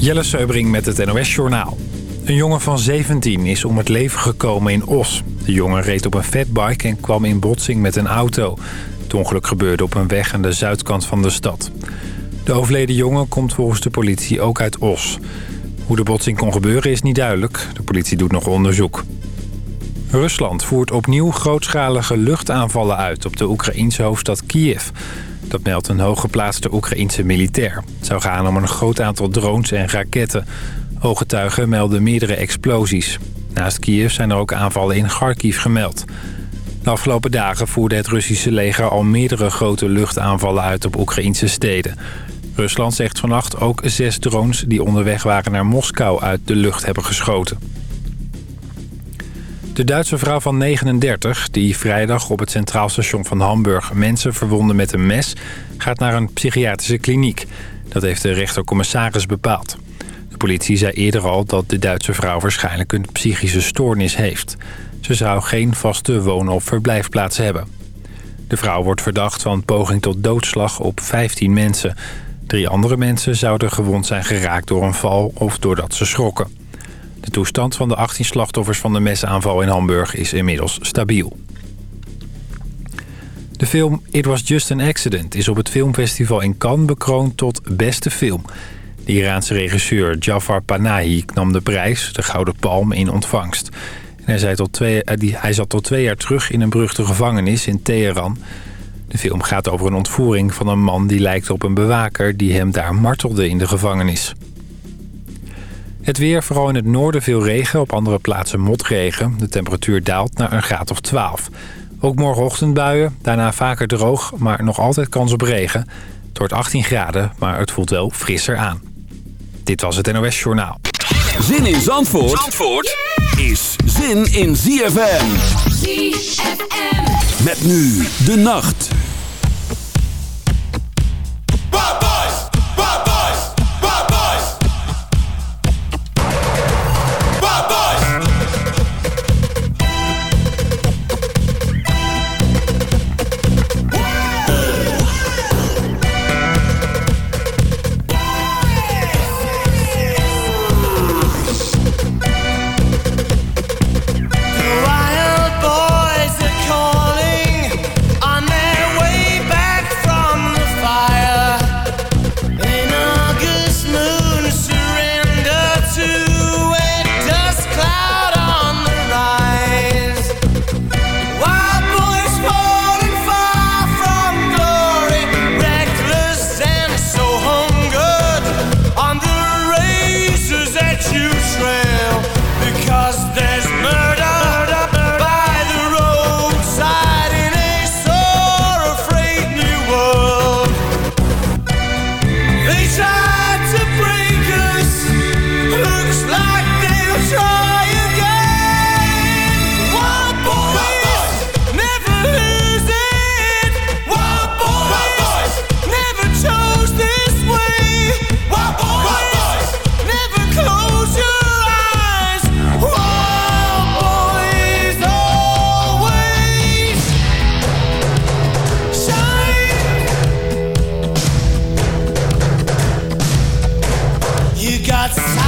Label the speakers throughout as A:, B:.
A: Jelle Seubring met het NOS Journaal. Een jongen van 17 is om het leven gekomen in Os. De jongen reed op een fatbike en kwam in botsing met een auto. Het ongeluk gebeurde op een weg aan de zuidkant van de stad. De overleden jongen komt volgens de politie ook uit Os. Hoe de botsing kon gebeuren is niet duidelijk. De politie doet nog onderzoek. Rusland voert opnieuw grootschalige luchtaanvallen uit op de Oekraïense hoofdstad Kiev. Dat meldt een hooggeplaatste Oekraïense militair. Het zou gaan om een groot aantal drones en raketten. Ooggetuigen melden meerdere explosies. Naast Kiev zijn er ook aanvallen in Kharkiv gemeld. De afgelopen dagen voerde het Russische leger al meerdere grote luchtaanvallen uit op Oekraïnse steden. Rusland zegt vannacht ook zes drones die onderweg waren naar Moskou uit de lucht hebben geschoten. De Duitse vrouw van 39, die vrijdag op het Centraal Station van Hamburg mensen verwonde met een mes, gaat naar een psychiatrische kliniek. Dat heeft de rechtercommissaris bepaald. De politie zei eerder al dat de Duitse vrouw waarschijnlijk een psychische stoornis heeft. Ze zou geen vaste woon- of verblijfplaats hebben. De vrouw wordt verdacht van poging tot doodslag op 15 mensen. Drie andere mensen zouden gewond zijn geraakt door een val of doordat ze schrokken. De toestand van de 18 slachtoffers van de mesaanval in Hamburg is inmiddels stabiel. De film It Was Just an Accident is op het filmfestival in Cannes bekroond tot beste film. De Iraanse regisseur Jafar Panahi nam de prijs, de Gouden Palm, in ontvangst. Hij, zei tot twee, hij zat tot twee jaar terug in een beruchte gevangenis in Teheran. De film gaat over een ontvoering van een man die lijkt op een bewaker... die hem daar martelde in de gevangenis. Het weer, vooral in het noorden veel regen, op andere plaatsen motregen. De temperatuur daalt naar een graad of 12. Ook morgenochtend buien, daarna vaker droog, maar nog altijd kans op regen. Het wordt 18 graden, maar het voelt wel frisser aan. Dit was het NOS Journaal.
B: Zin in Zandvoort, Zandvoort is zin in ZFM. ZFM. Met nu de nacht. outside.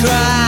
B: cry.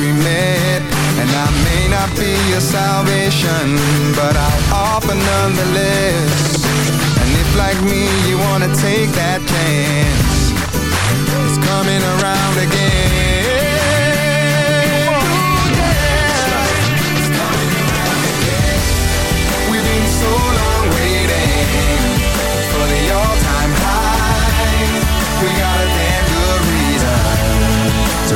C: we
D: met. And I may not be your salvation But I'll offer nonetheless. And if like me you wanna take that chance It's coming around again.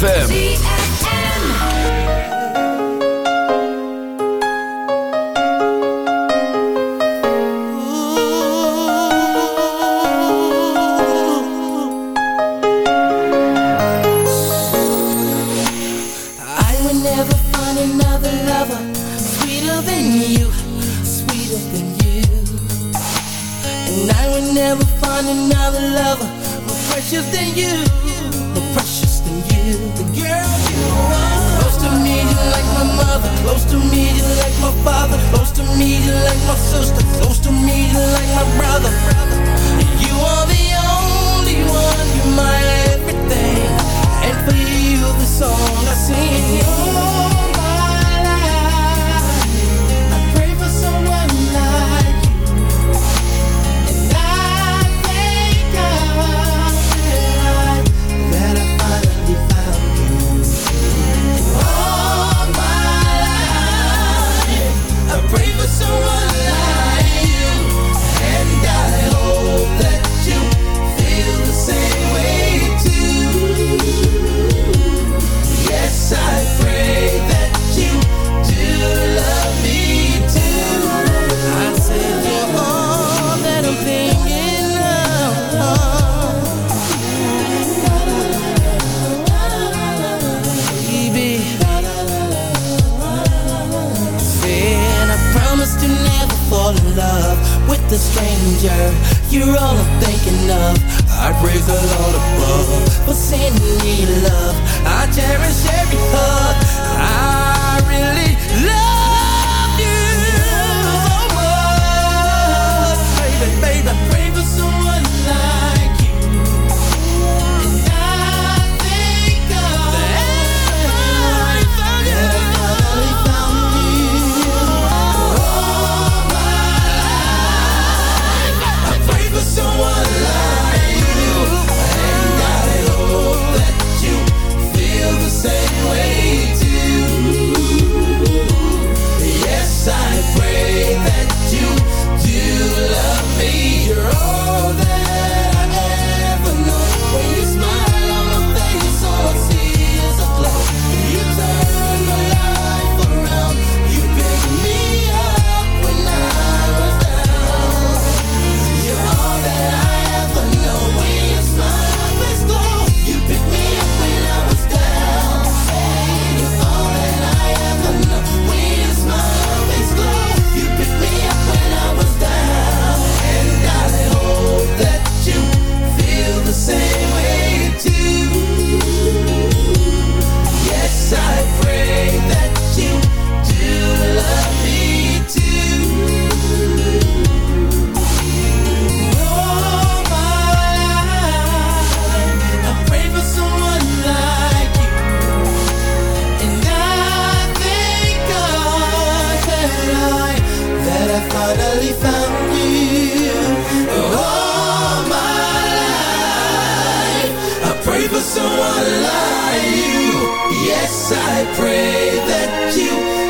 E: ZFM.
B: love, I praise the Lord above for sending me love. I cherish every hug. finally found you. All my life, I pray for someone like you. Yes, I pray that you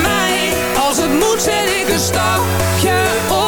F: mij elke stapje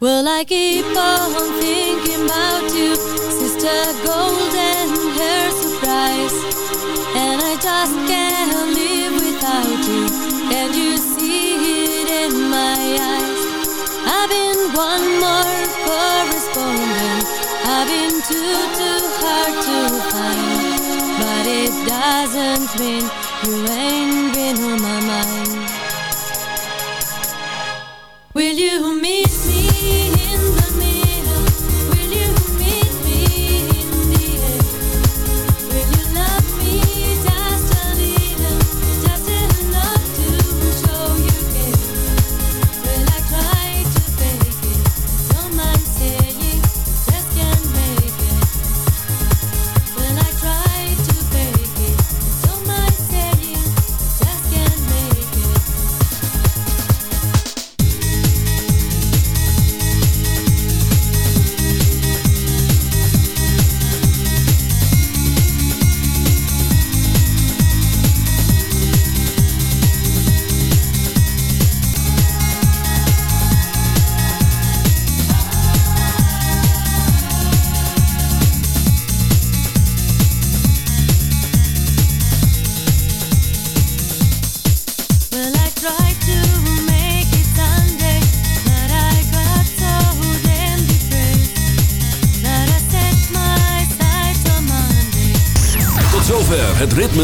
G: Well, I keep on thinking about you, Sister Golden Hair Surprise. And I just can't live without you. Can you see it in my eyes? I've been one more correspondent. I've been too, too hard to find. But it doesn't mean you ain't been on my mind. Will you